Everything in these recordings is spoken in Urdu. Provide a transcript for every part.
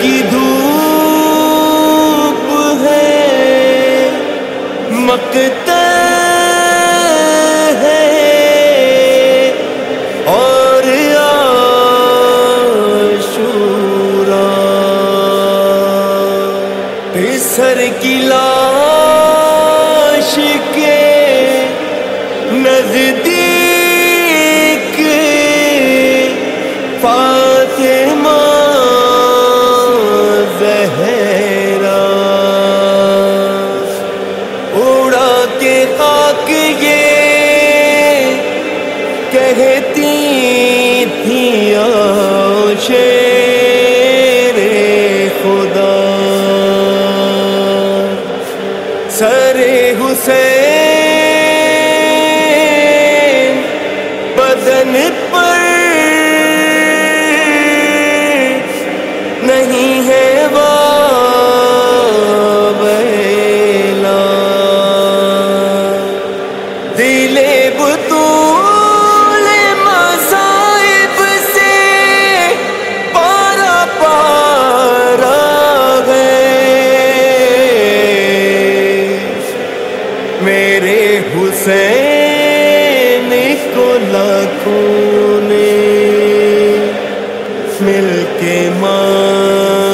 کی دھوپ ہے مکتا ہے اور آشورا سر کی لاش کے صدیق اڑا کے یہ کہتی شیر خدا۔ سر حسین میں کے ماں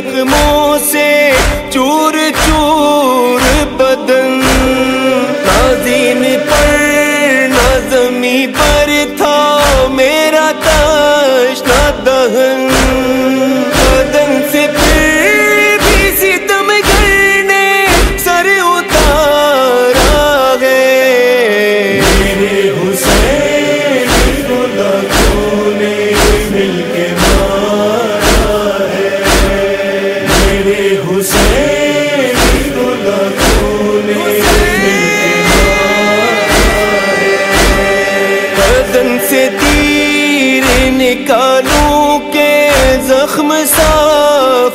زخموں سے چو زخم صاف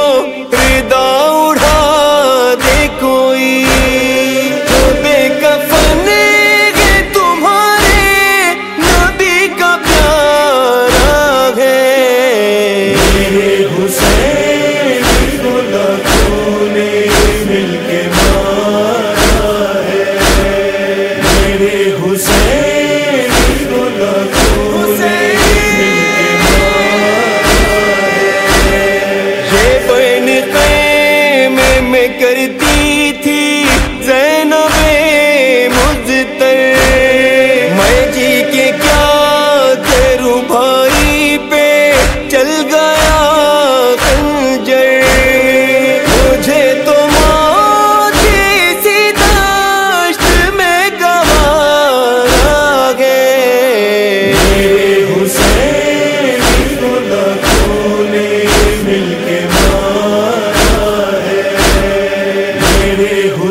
حسین